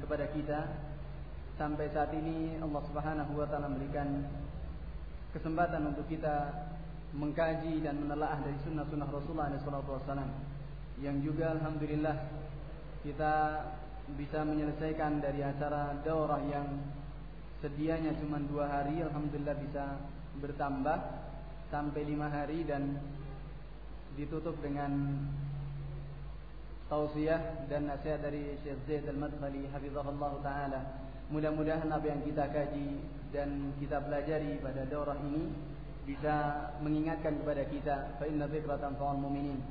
kepada kita sampai saat ini Allah Subhanahu wa taala memberikan kesempatan untuk kita mengkaji dan menelaah dari sunnah-sunnah Rasulullah SAW yang juga alhamdulillah kita bisa menyelesaikan dari acara daurah yang sedianya cuma dua hari alhamdulillah bisa bertambah sampai lima hari dan ditutup dengan tausiah dan nasihat dari Syekh Zaid Al-Madkhali hafizahullah taala. Mudah-mudahan apa yang kita kaji dan kita pelajari pada daurah ini bisa mengingatkan kepada kita fa inna dzikratan fa'al mu'minin.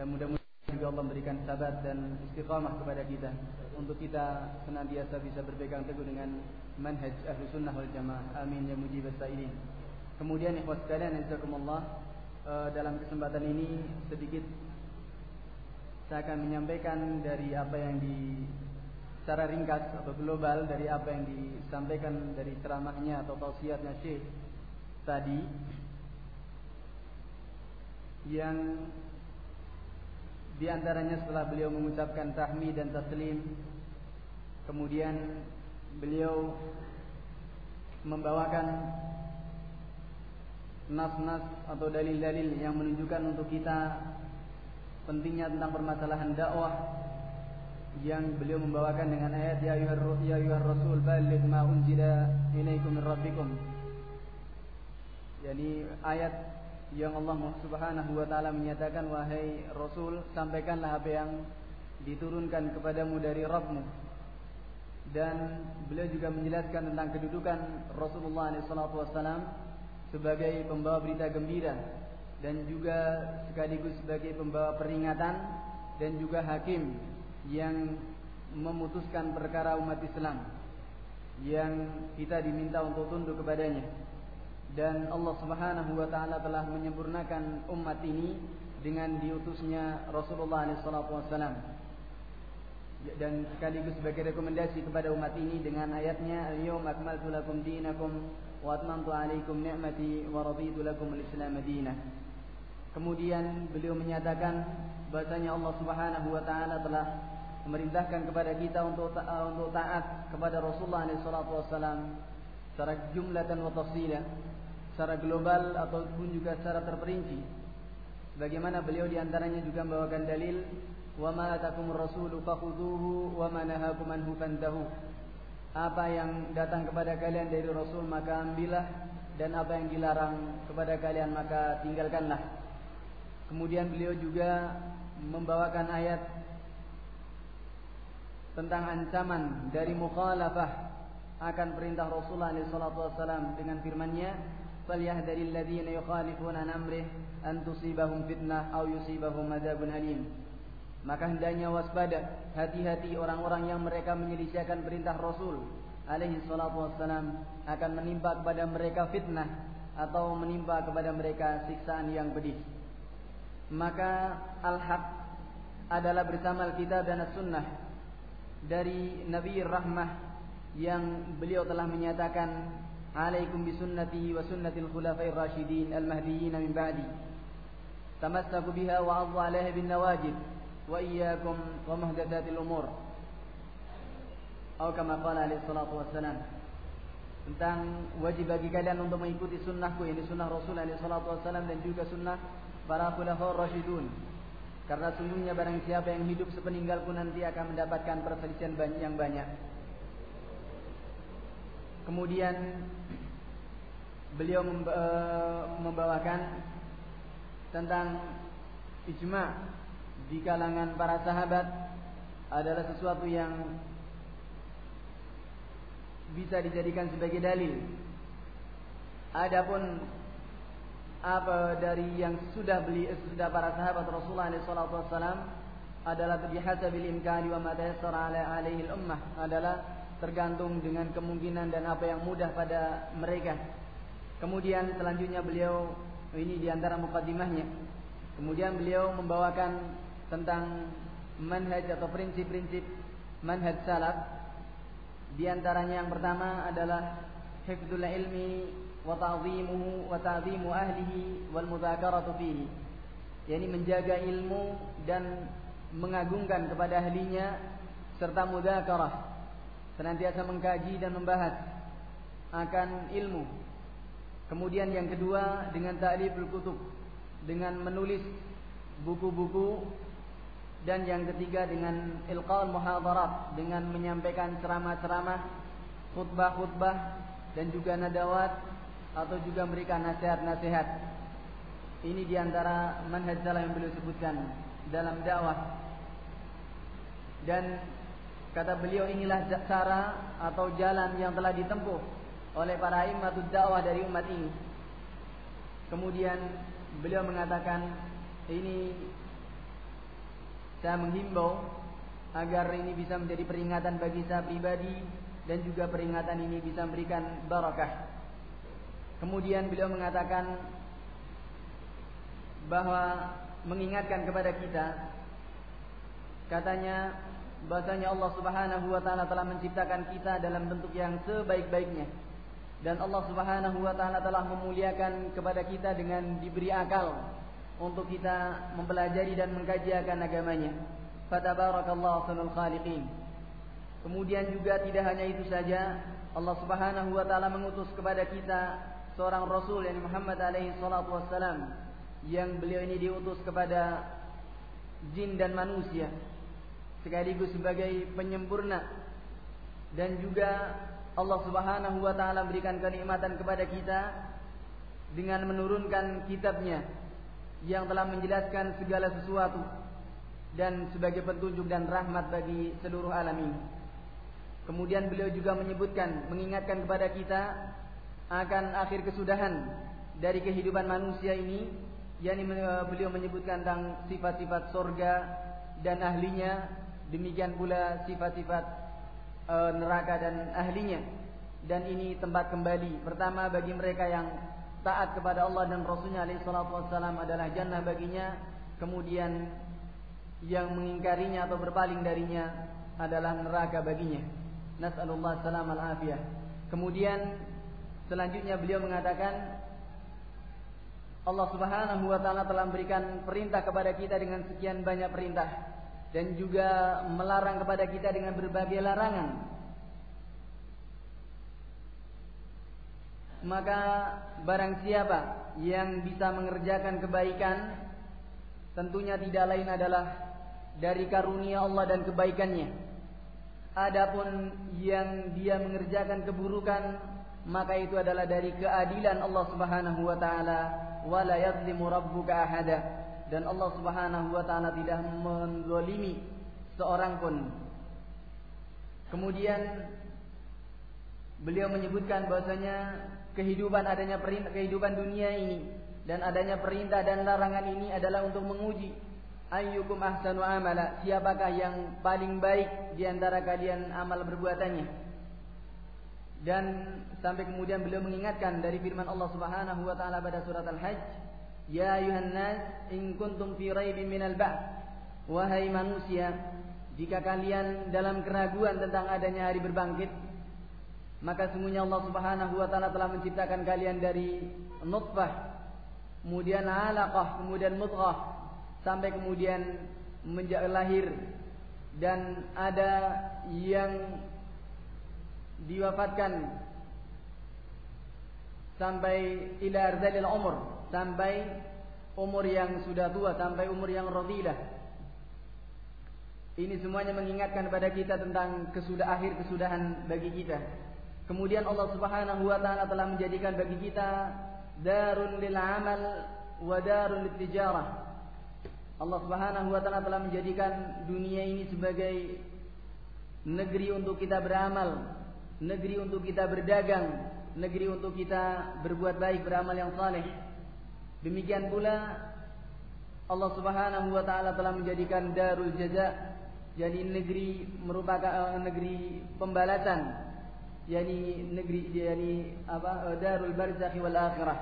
Dan mudah-mudahan juga Allah memberikan sabat dan istiqamah kepada kita untuk kita senantiasa bisa berpegang teguh dengan manhaj ahlu sunnah wal jamaah. Amin ya mujib sailin kemudian ikhwas sekalian jazakumullah eh, dalam kesempatan ini sedikit saya akan menyampaikan dari apa yang di secara ringkas atau global dari apa yang disampaikan dari ceramahnya atau tausiatnya Syekh tadi yang di antaranya setelah beliau mengucapkan tahmid dan taslim kemudian beliau membawakan nas-nas atau dalil-dalil yang menunjukkan untuk kita pentingnya tentang permasalahan dakwah yang beliau membawakan dengan ayat ya ayyuhar ya rasul balligh ma unzila ilaikum min rabbikum. Yani ayat yang Allah Subhanahu wa taala menyatakan wahai rasul sampaikanlah apa yang diturunkan kepadamu dari Rabbmu. Dan beliau juga menjelaskan tentang kedudukan Rasulullah SAW sebagai pembawa berita gembira dan juga sekaligus sebagai pembawa peringatan dan juga hakim yang memutuskan perkara umat Islam yang kita diminta untuk tunduk kepadanya. Dan Allah Subhanahu wa taala telah menyempurnakan umat ini dengan diutusnya Rasulullah SAW dan sekaligus sebagai rekomendasi kepada umat ini dengan ayatnya al-yawma akmaltu lakum dinakum wa atmamtu alaikum ni'mati wa raditu lakum al-islam Kemudian beliau menyatakan bahasanya Allah Subhanahu wa taala telah memerintahkan kepada kita untuk ta uh, untuk taat kepada Rasulullah SAW secara jumlah dan tafsila, secara global ataupun juga secara terperinci. Bagaimana beliau di antaranya juga membawakan dalil atakumur rasulu fakhudhuhu wa ma nahakum anhu fantahu. Apa yang datang kepada kalian dari Rasul maka ambillah dan apa yang dilarang kepada kalian maka tinggalkanlah. Kemudian beliau juga membawakan ayat tentang ancaman dari mukhalafah akan perintah Rasulullah SAW dengan firman-Nya falyahdharil ladzina yukhalifuna amrih an tusibahum fitnah aw yusibahum adzabun alim. Maka hendaknya waspada hati-hati orang-orang yang mereka menyelisihkan perintah Rasul alaihi salatu wassalam akan menimpa kepada mereka fitnah atau menimpa kepada mereka siksaan yang pedih maka al-haq adalah bersama Alkitab dan As-Sunnah dari Nabi Rahmah yang beliau telah menyatakan alaikum bisunnati wa sunnatil khulafair rasyidin al-mahdiyyin min ba'di. Tamassaku biha wa 'addu 'alaiha bin nawajid wa iyyakum wa muhdatsatil umur. Atau kama qala alaihi salatu wassalam tentang wajib bagi kalian untuk mengikuti sunnahku ini sunnah Rasul alaihi salatu wassalam dan juga sunnah para khulafaur rasyidun. Karena sungguhnya barang siapa yang hidup sepeninggalku nanti akan mendapatkan perselisihan yang banyak. Kemudian beliau eh, membawakan tentang ijma di kalangan para sahabat adalah sesuatu yang bisa dijadikan sebagai dalil. Adapun apa dari yang sudah beli sudah para sahabat Rasulullah SAW adalah bihasabil imkani wa ma ala alaihi ummah adalah tergantung dengan kemungkinan dan apa yang mudah pada mereka. Kemudian selanjutnya beliau ini di antara mukaddimahnya. Kemudian beliau membawakan tentang manhaj atau prinsip-prinsip manhaj salaf. Di antaranya yang pertama adalah hifdzul ilmi ta'zimu ahlihi wal mudzakaratu fihi. Yani menjaga ilmu dan mengagungkan kepada ahlinya serta mudzakarah senantiasa mengkaji dan membahas akan ilmu. Kemudian yang kedua dengan ta'liful kutub, dengan menulis buku-buku dan yang ketiga dengan ilqaul muhadarat, dengan menyampaikan ceramah-ceramah, khutbah-khutbah dan juga nadawat atau juga memberikan nasihat-nasihat. Ini di antara manhaj salah yang beliau sebutkan dalam dakwah. Dan kata beliau inilah cara atau jalan yang telah ditempuh oleh para imamatud dakwah dari umat ini. Kemudian beliau mengatakan ini saya menghimbau agar ini bisa menjadi peringatan bagi saya pribadi dan juga peringatan ini bisa memberikan barakah. Kemudian beliau mengatakan bahwa mengingatkan kepada kita katanya bahasanya Allah Subhanahu wa taala telah menciptakan kita dalam bentuk yang sebaik-baiknya dan Allah Subhanahu wa taala telah memuliakan kepada kita dengan diberi akal untuk kita mempelajari dan mengkaji akan agamanya. Fatabarakallahu ahsanul khaliqin. Kemudian juga tidak hanya itu saja, Allah Subhanahu wa taala mengutus kepada kita seorang rasul yang Muhammad alaihi salatu wassalam yang beliau ini diutus kepada jin dan manusia sekaligus sebagai penyempurna dan juga Allah Subhanahu wa taala berikan kenikmatan kepada kita dengan menurunkan kitabnya yang telah menjelaskan segala sesuatu dan sebagai petunjuk dan rahmat bagi seluruh alam ini. Kemudian beliau juga menyebutkan, mengingatkan kepada kita akan akhir kesudahan dari kehidupan manusia ini, yakni beliau menyebutkan tentang sifat-sifat sorga dan ahlinya, demikian pula sifat-sifat e, neraka dan ahlinya. Dan ini tempat kembali. Pertama bagi mereka yang taat kepada Allah dan Rasulnya alaihi salatu wassalam adalah jannah baginya. Kemudian yang mengingkarinya atau berpaling darinya adalah neraka baginya. Nasallallahu salam al afiyah kemudian selanjutnya beliau mengatakan Allah Subhanahu wa taala telah memberikan perintah kepada kita dengan sekian banyak perintah dan juga melarang kepada kita dengan berbagai larangan. Maka barang siapa yang bisa mengerjakan kebaikan tentunya tidak lain adalah dari karunia Allah dan kebaikannya. Adapun yang dia mengerjakan keburukan maka itu adalah dari keadilan Allah Subhanahu wa taala. Wala rabbuka ahada. Dan Allah Subhanahu wa taala tidak menzalimi seorang pun. Kemudian beliau menyebutkan bahwasanya kehidupan adanya perintah kehidupan dunia ini dan adanya perintah dan larangan ini adalah untuk menguji ayyukum ahsanu amala. Siapakah yang paling baik di antara kalian amal perbuatannya dan sampai kemudian beliau mengingatkan dari firman Allah Subhanahu wa taala pada surat Al-Hajj Ya ayuhan nas in kuntum fi raibin minal wahai manusia jika kalian dalam keraguan tentang adanya hari berbangkit maka sungguhnya Allah Subhanahu wa taala telah menciptakan kalian dari nutfah kemudian alaqah kemudian mudghah sampai kemudian menjadi lahir. Dan ada yang diwafatkan sampai ila arzalil umur sampai umur yang sudah tua, sampai umur yang radilah. Ini semuanya mengingatkan kepada kita tentang kesudah akhir kesudahan bagi kita. Kemudian Allah Subhanahu wa taala telah menjadikan bagi kita darun lil amal wa darun tijarah. Allah Subhanahu wa taala telah menjadikan dunia ini sebagai negeri untuk kita beramal, negeri untuk kita berdagang, negeri untuk kita berbuat baik, beramal yang saleh. Demikian pula Allah Subhanahu wa taala telah menjadikan darul jaza jadi negeri merupakan uh, negeri pembalasan yani negeri yani apa uh, darul barzakh wal akhirah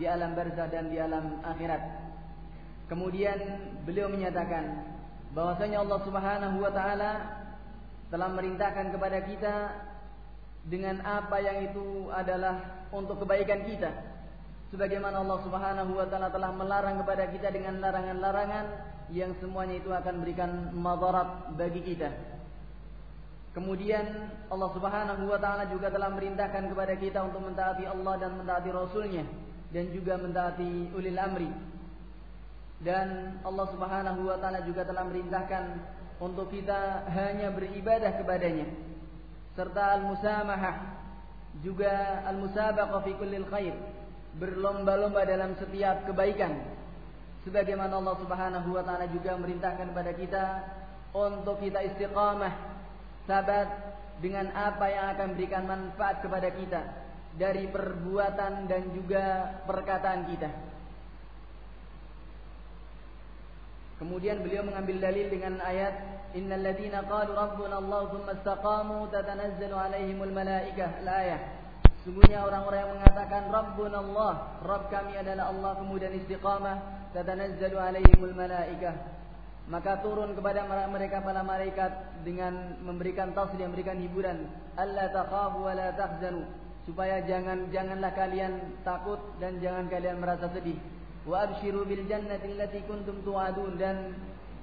di alam barzah dan di alam akhirat. Kemudian beliau menyatakan bahwasanya Allah Subhanahu wa taala telah merintahkan kepada kita dengan apa yang itu adalah untuk kebaikan kita sebagaimana Allah Subhanahu wa taala telah melarang kepada kita dengan larangan-larangan yang semuanya itu akan berikan madarat bagi kita. Kemudian Allah Subhanahu wa taala juga telah merintahkan kepada kita untuk mentaati Allah dan mentaati Rasulnya dan juga mentaati ulil amri. Dan Allah Subhanahu wa taala juga telah merintahkan untuk kita hanya beribadah kepadanya serta al-musamahah juga al-musabaqah fi kullil khair berlomba-lomba dalam setiap kebaikan sebagaimana Allah Subhanahu wa taala juga merintahkan kepada kita untuk kita istiqamah sabat dengan apa yang akan berikan manfaat kepada kita dari perbuatan dan juga perkataan kita. Kemudian beliau mengambil dalil dengan ayat Innal ladzina qalu rabbuna Allah tsumma istaqamu tatanazzalu alaihimul malaikah. Al-ayah. Sungguhnya orang-orang yang mengatakan Rabbuna Allah, Rabb kami adalah Allah kemudian istiqamah tatanazzalu alaihimul malaikah. Maka turun kepada mereka para malaikat dengan memberikan taslim memberikan hiburan. Alla takhafu wa la tahzanu. Supaya jangan janganlah kalian takut dan jangan kalian merasa sedih wa abshiru bil jannati allati kuntum tu'adun dan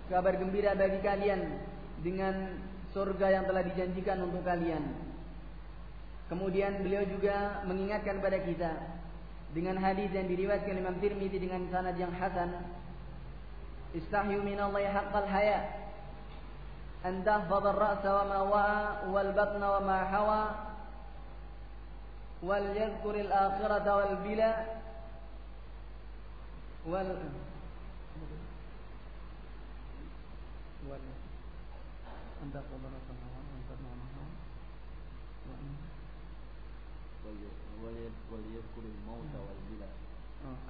kabar gembira bagi kalian dengan surga yang telah dijanjikan untuk kalian. Kemudian beliau juga mengingatkan pada kita dengan hadis yang diriwayatkan Imam Tirmidzi dengan sanad yang hasan. Istahyu minallahi haqqal haya. An tahfadha ar-ra'sa wa ma wa'a wal batna wa ma hawa wal yadhkur al-akhirata wal bila ولا ولا. أن تقبل السماوات وإن وليذكر الموت نعم. والبلى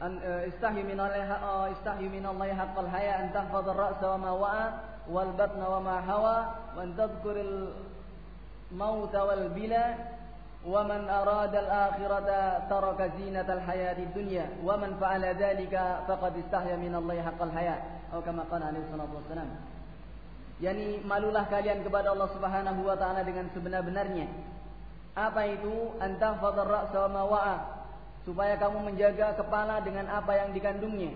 أن آه. آه، استحي من الله آه، استحي من الله حق الحياة أن تحفظ الرأس وما وعى والبطن وما هوى وأن تذكر الموت والبلى arada al-akhirata taraka zinata al-hayati dunya wa man fa'ala dhalika faqad istahya min Allah haqqal haya atau kama qala alaihi salatu wassalam. Yani malulah kalian kepada Allah Subhanahu wa taala dengan sebenar-benarnya. Apa itu? Wa ma wa'a. Supaya kamu menjaga kepala dengan apa yang dikandungnya,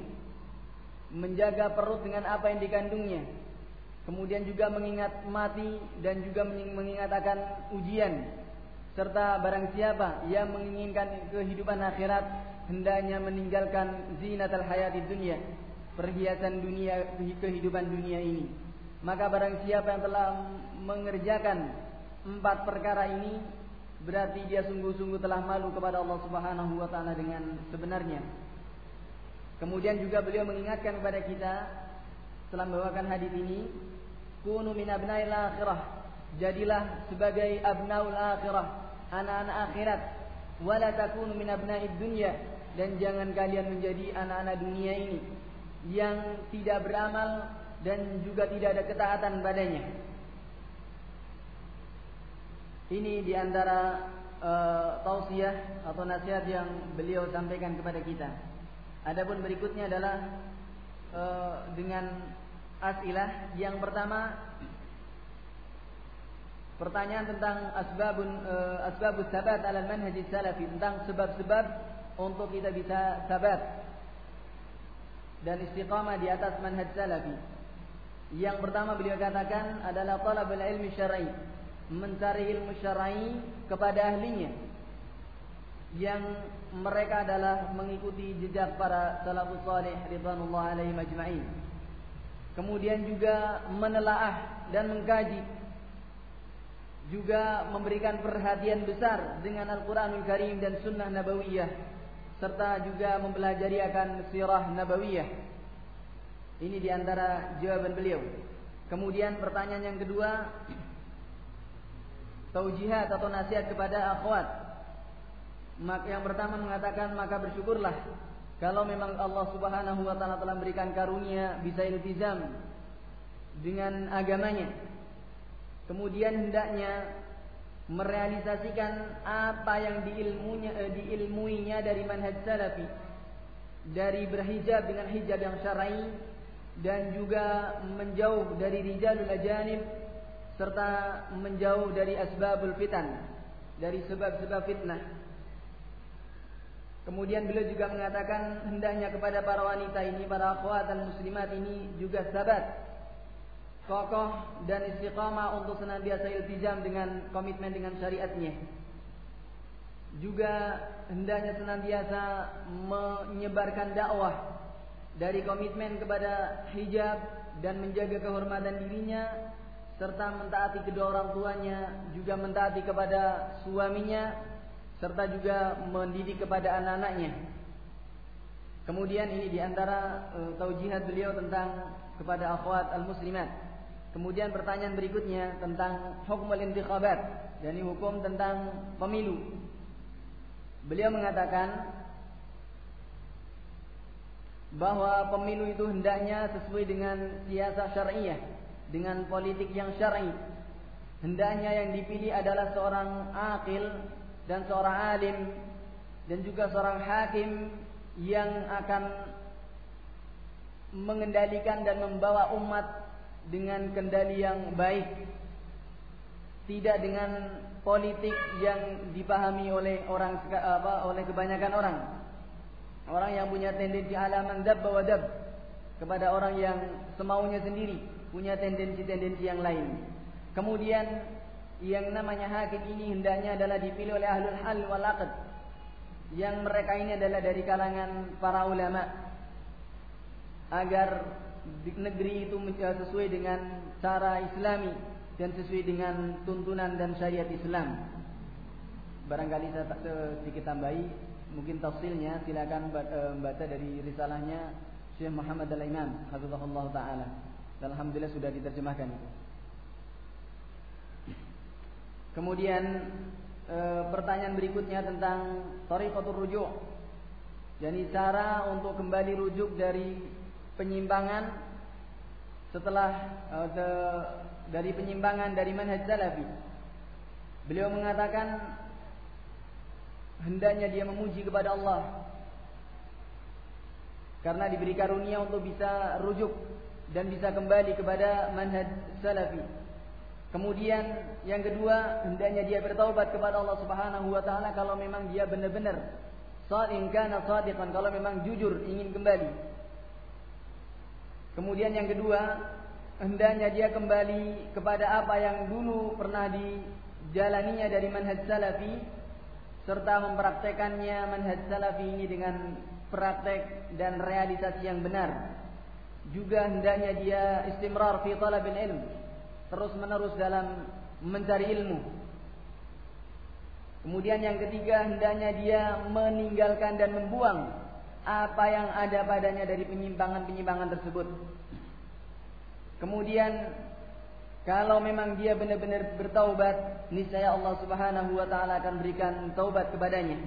menjaga perut dengan apa yang dikandungnya, kemudian juga mengingat mati dan juga mengingat akan ujian, serta barang siapa yang menginginkan kehidupan akhirat hendaknya meninggalkan zinatul hayati dunia, perhiasan dunia kehidupan dunia ini. Maka barang siapa yang telah mengerjakan empat perkara ini berarti dia sungguh-sungguh telah malu kepada Allah Subhanahu wa taala dengan sebenarnya. Kemudian juga beliau mengingatkan kepada kita setelah membawakan hadis ini, kunu min abnail akhirah. Jadilah sebagai abnaul akhirah, anak-anak akhirat. Wala takunu min abnaid dunya dan jangan kalian menjadi anak-anak dunia ini yang tidak beramal dan juga tidak ada ketaatan padanya. Ini di antara uh, eh, tausiah atau nasihat yang beliau sampaikan kepada kita. Adapun berikutnya adalah uh, dengan asilah yang pertama pertanyaan tentang asbabun uh, asbabus sabat ala manhaj salafi tentang sebab-sebab untuk kita bisa sabat dan istiqamah di atas manhaj salafi. Yang pertama beliau katakan adalah talabul ilmi syar'i mencari ilmu syar'i kepada ahlinya yang mereka adalah mengikuti jejak para salafus salih ridwanullah alaihi majma'in. Kemudian juga menelaah dan mengkaji juga memberikan perhatian besar dengan Al-Qur'anul Karim dan sunnah nabawiyah serta juga mempelajari akan sirah nabawiyah. Ini di antara jawaban beliau. Kemudian pertanyaan yang kedua, taujihat atau nasihat kepada akhwat. Yang pertama mengatakan maka bersyukurlah kalau memang Allah Subhanahu wa taala telah memberikan karunia bisa iltizam dengan agamanya. Kemudian hendaknya merealisasikan apa yang diilmunya eh, diilmuinya dari manhaj salafi dari berhijab dengan hijab yang syar'i dan juga menjauh dari rijalul ajanib serta menjauh dari asbabul fitan dari sebab-sebab fitnah. Kemudian beliau juga mengatakan hendaknya kepada para wanita ini, para akhwat dan muslimat ini juga sabat kokoh dan istiqamah untuk senantiasa iltizam dengan komitmen dengan syariatnya. Juga hendaknya senantiasa menyebarkan dakwah dari komitmen kepada hijab dan menjaga kehormatan dirinya serta mentaati kedua orang tuanya, juga mentaati kepada suaminya serta juga mendidik kepada anak-anaknya. Kemudian ini di antara uh, taujihat beliau tentang kepada akhwat al-muslimat. Kemudian pertanyaan berikutnya tentang hukum al-intikhabat, yakni hukum tentang pemilu. Beliau mengatakan bahwa pemilu itu hendaknya sesuai dengan siasat syariah, dengan politik yang syar'i. Hendaknya yang dipilih adalah seorang akil dan seorang alim dan juga seorang hakim yang akan mengendalikan dan membawa umat dengan kendali yang baik tidak dengan politik yang dipahami oleh orang apa oleh kebanyakan orang. Orang yang punya tendensi alaman dab bawa dab kepada orang yang semaunya sendiri punya tendensi-tendensi yang lain. Kemudian yang namanya hakim ini hendaknya adalah dipilih oleh ahlul hal wal aqd yang mereka ini adalah dari kalangan para ulama. Agar negeri itu sesuai dengan cara islami dan sesuai dengan tuntunan dan syariat Islam. Barangkali saya sedikit tambahi mungkin tafsilnya silakan eh, baca dari risalahnya Syekh Muhammad Al-Imam hafizahullah taala. Alhamdulillah sudah diterjemahkan itu. Kemudian e, pertanyaan berikutnya tentang tariqatul rujuk. Jadi cara untuk kembali rujuk dari penyimpangan setelah e, de, dari penyimpangan dari manhaj salafi. Beliau mengatakan hendaknya dia memuji kepada Allah karena diberi karunia untuk bisa rujuk dan bisa kembali kepada manhaj salafi. Kemudian yang kedua, hendaknya dia bertaubat kepada Allah Subhanahu wa taala kalau memang dia benar-benar shadiqan kalau memang jujur ingin kembali. Kemudian yang kedua, hendaknya dia kembali kepada apa yang dulu pernah dijalaninya dari manhaj salafi serta mempraktekannya manhaj salafi ini dengan praktek dan realisasi yang benar. Juga hendaknya dia istimrar fi talabil ilm terus menerus dalam mencari ilmu. Kemudian yang ketiga hendaknya dia meninggalkan dan membuang apa yang ada padanya dari penyimpangan-penyimpangan tersebut. Kemudian kalau memang dia benar-benar bertaubat, niscaya Allah Subhanahu wa taala akan berikan taubat kepadanya.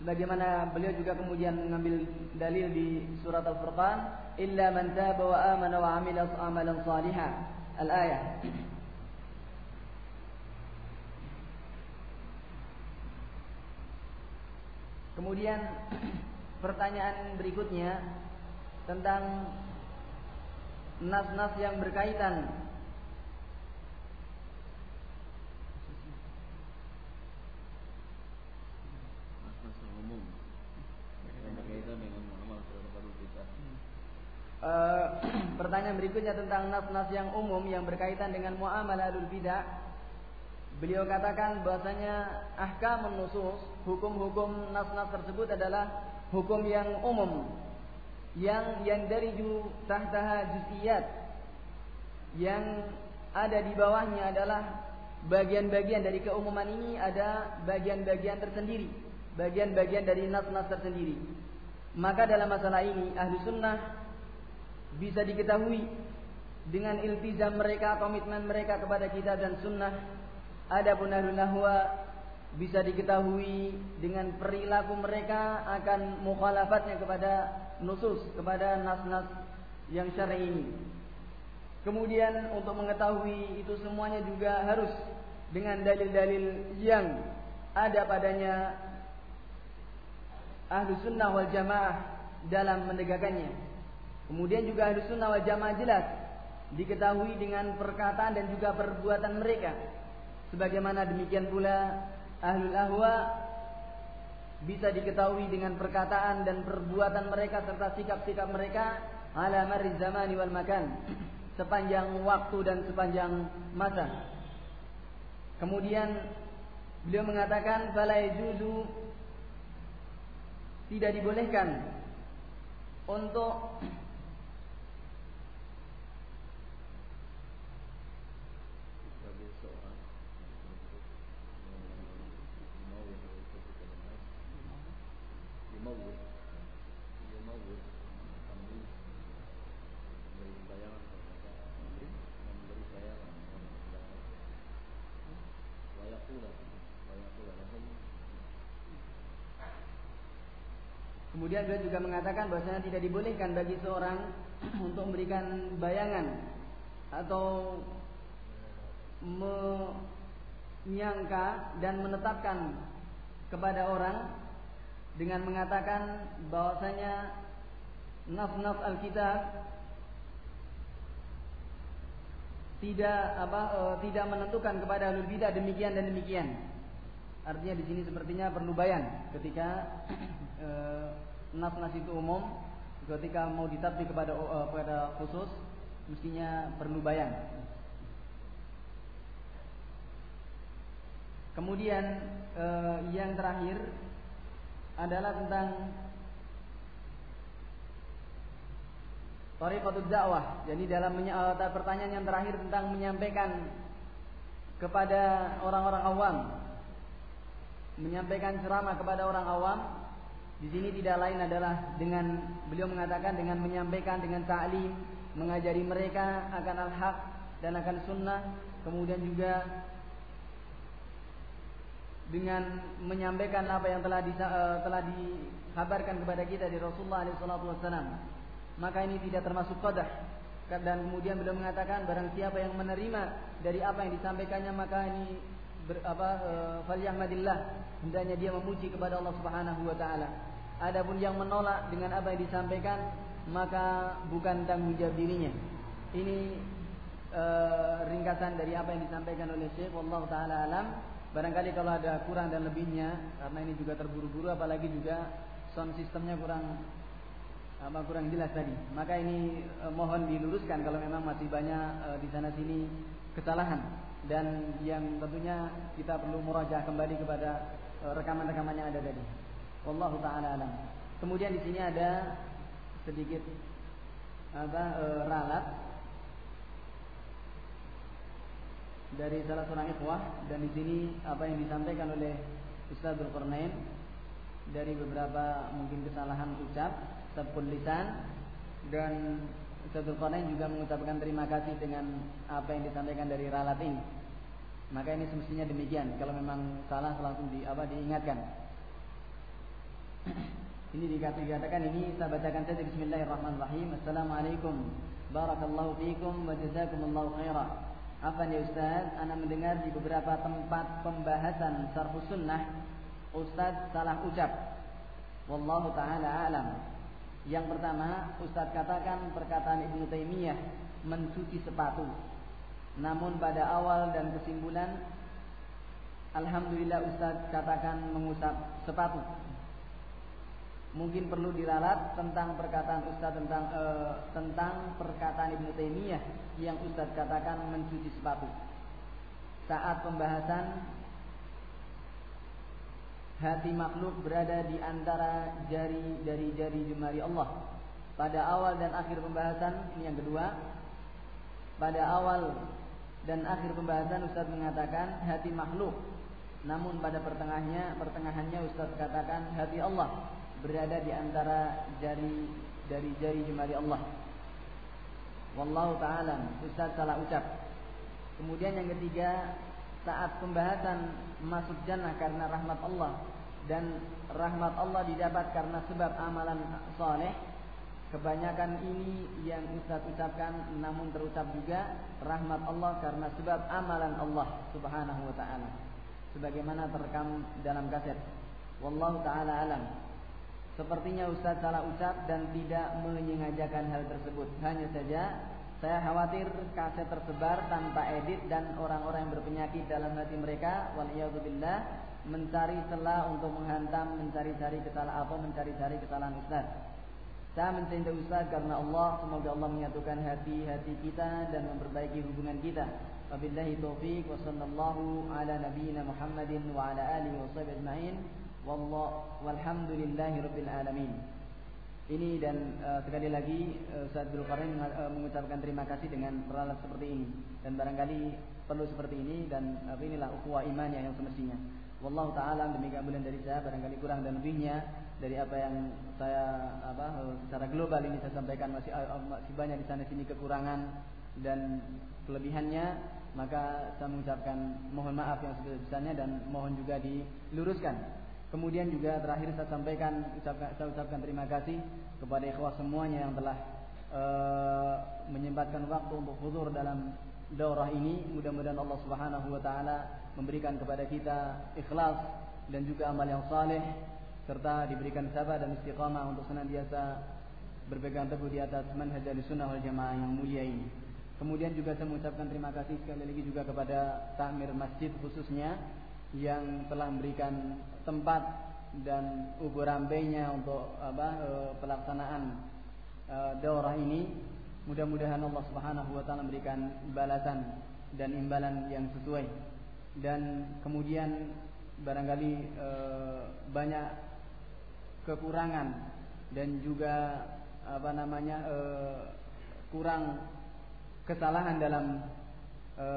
Sebagaimana beliau juga kemudian mengambil dalil di surat Al-Furqan, "Illa man taba wa amana wa amila amalan salihah." Al-ayah. Kemudian pertanyaan berikutnya tentang nas-nas yang berkaitan. Uh, pertanyaan berikutnya tentang nas-nas yang umum yang berkaitan dengan muamalah alul bidah. Beliau katakan bahasanya ahkam nusus, hukum-hukum nas-nas tersebut adalah hukum yang umum yang yang dari ju tahtaha juz'iyat yang ada di bawahnya adalah bagian-bagian dari keumuman ini ada bagian-bagian tersendiri, bagian-bagian dari nas-nas tersendiri. Maka dalam masalah ini ahli sunnah bisa diketahui dengan iltizam mereka, komitmen mereka kepada kita dan sunnah. Adapun ahlul nahwa bisa diketahui dengan perilaku mereka akan mukhalafatnya kepada nusus, kepada nas-nas yang syar'i ini. Kemudian untuk mengetahui itu semuanya juga harus dengan dalil-dalil yang ada padanya ahlu sunnah wal jamaah dalam menegakkannya. Kemudian juga ahli sunnah wal jamaah jelas diketahui dengan perkataan dan juga perbuatan mereka. Sebagaimana demikian pula ahlul ahwa bisa diketahui dengan perkataan dan perbuatan mereka serta sikap-sikap mereka ala marri zamani wal makan sepanjang waktu dan sepanjang masa. Kemudian beliau mengatakan fala juzu tidak dibolehkan untuk Kemudian beliau juga mengatakan bahwasanya tidak dibolehkan bagi seorang untuk memberikan bayangan atau menyangka dan menetapkan kepada orang dengan mengatakan bahwasanya naf-naf Alkitab tidak apa e, tidak menentukan kepada bidah demikian dan demikian. Artinya di sini sepertinya perlu bayan ketika e, nas-nas itu umum ketika mau ditabdi kepada uh, kepada khusus mestinya perlu bayan. Kemudian uh, yang terakhir adalah tentang Tariqatul dakwah. Jadi dalam pertanyaan yang terakhir tentang menyampaikan kepada orang-orang awam menyampaikan ceramah kepada orang awam di sini tidak lain adalah dengan beliau mengatakan dengan menyampaikan dengan ta'lim, mengajari mereka akan al-haq dan akan sunnah, kemudian juga dengan menyampaikan apa yang telah di, uh, telah dikabarkan kepada kita di Rasulullah SAW. Maka ini tidak termasuk qadah. Dan kemudian beliau mengatakan barang siapa yang menerima dari apa yang disampaikannya maka ini ber, apa uh, falyahmadillah hendaknya dia memuji kepada Allah Subhanahu wa taala Adapun yang menolak dengan apa yang disampaikan maka bukan tanggung jawab dirinya. Ini e, ringkasan dari apa yang disampaikan oleh Syekh Allah taala alam. Barangkali kalau ada kurang dan lebihnya karena ini juga terburu-buru apalagi juga sound sistemnya kurang apa kurang jelas tadi. Maka ini e, mohon diluruskan kalau memang masih banyak e, di sana sini kesalahan dan yang tentunya kita perlu murajaah kembali kepada rekaman-rekaman yang ada tadi. Wallahu taala alam. Kemudian di sini ada sedikit apa e, ralat dari salah seorang ikhwah dan di sini apa yang disampaikan oleh Ustaz Zulkarnain dari beberapa mungkin kesalahan ucap, sabul lisan dan Ustaz Zulkarnain juga mengucapkan terima kasih dengan apa yang disampaikan dari ralat. Maka ini semestinya demikian. Kalau memang salah langsung di apa diingatkan. Ini dikatakan ini saya bacakan saja Bismillahirrahmanirrahim. Assalamualaikum. Barakallahu fiikum wa jazakumullahu khairan. Apa nih Ustaz? Anda mendengar di beberapa tempat pembahasan sarfu sunnah Ustaz salah ucap. Wallahu taala alam. Yang pertama, Ustaz katakan perkataan Ibnu Taimiyah mencuci sepatu. Namun pada awal dan kesimpulan Alhamdulillah Ustaz katakan mengusap sepatu mungkin perlu diralat tentang perkataan Ustaz tentang e, tentang perkataan Ibnu Taimiyah yang Ustaz katakan mencuci sepatu. Saat pembahasan hati makhluk berada di antara jari dari jari jemari Allah. Pada awal dan akhir pembahasan ini yang kedua. Pada awal dan akhir pembahasan Ustaz mengatakan hati makhluk. Namun pada pertengahnya pertengahannya Ustaz katakan hati Allah berada di antara jari dari jari jemari Allah. Wallahu taala, Ustaz salah ucap. Kemudian yang ketiga, saat pembahasan masuk jannah karena rahmat Allah dan rahmat Allah didapat karena sebab amalan soleh. Kebanyakan ini yang Ustaz ucapkan namun terucap juga rahmat Allah karena sebab amalan Allah Subhanahu wa taala. Sebagaimana terekam dalam kaset. Wallahu taala alam. Sepertinya Ustaz salah ucap dan tidak menyengajakan hal tersebut. Hanya saja saya khawatir kaset tersebar tanpa edit dan orang-orang yang berpenyakit dalam hati mereka waliyadzubillah mencari celah untuk menghantam, mencari-cari kesalahan atau mencari-cari kesalahan Ustaz. Saya mencintai Ustaz karena Allah, semoga Allah menyatukan hati-hati kita dan memperbaiki hubungan kita. Wabillahi taufiq wa sallallahu ala nabiyyina Muhammadin wa ala alihi wa sahbihi ajma'in. Wallahu walhamdulillahi rabbil alamin. Ini dan uh, sekali lagi uh, Ustaz Dzulkarnain uh, mengucapkan terima kasih dengan peralat seperti ini dan barangkali perlu seperti ini dan uh, inilah ukhuwah imannya yang semestinya. Wallahu taala demikian bulan dari saya barangkali kurang dan lebihnya dari apa yang saya apa secara global ini saya sampaikan masih masih banyak di sana sini kekurangan dan kelebihannya maka saya mengucapkan mohon maaf yang sebesar-besarnya dan mohon juga diluruskan. Kemudian juga terakhir saya sampaikan ucapkan, saya ucapkan terima kasih kepada ikhwah semuanya yang telah uh, menyempatkan waktu untuk huzur dalam daurah ini. Mudah-mudahan Allah Subhanahu wa taala memberikan kepada kita ikhlas dan juga amal yang saleh serta diberikan sabar dan istiqamah untuk senantiasa berpegang teguh di atas manhaj sunnah wal jamaah yang mulia ini. Kemudian juga saya mengucapkan terima kasih sekali lagi juga kepada takmir masjid khususnya yang telah memberikan tempat dan ubur rambenya untuk apa e, pelaksanaan e, daurah ini. Mudah-mudahan Allah Subhanahu wa taala memberikan balasan dan imbalan yang sesuai. Dan kemudian barangkali e, banyak kekurangan dan juga apa namanya e, kurang kesalahan dalam e,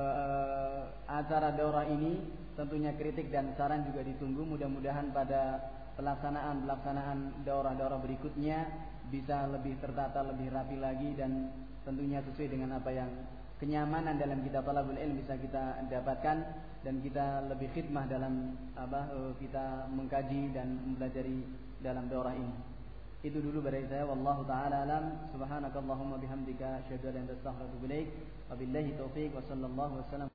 acara daurah ini tentunya kritik dan saran juga ditunggu. Mudah-mudahan pada pelaksanaan pelaksanaan daurah-daurah berikutnya bisa lebih tertata lebih rapi lagi dan tentunya sesuai dengan apa yang kenyamanan dalam kita talabul ilm bisa kita dapatkan dan kita lebih khidmah dalam apa kita mengkaji dan mempelajari dalam daurah ini. Itu dulu dari saya. Wallahu taala alam. Subhanakallahumma bihamdika. Asyhadu an astaghfiruka wa wa sallallahu wasallam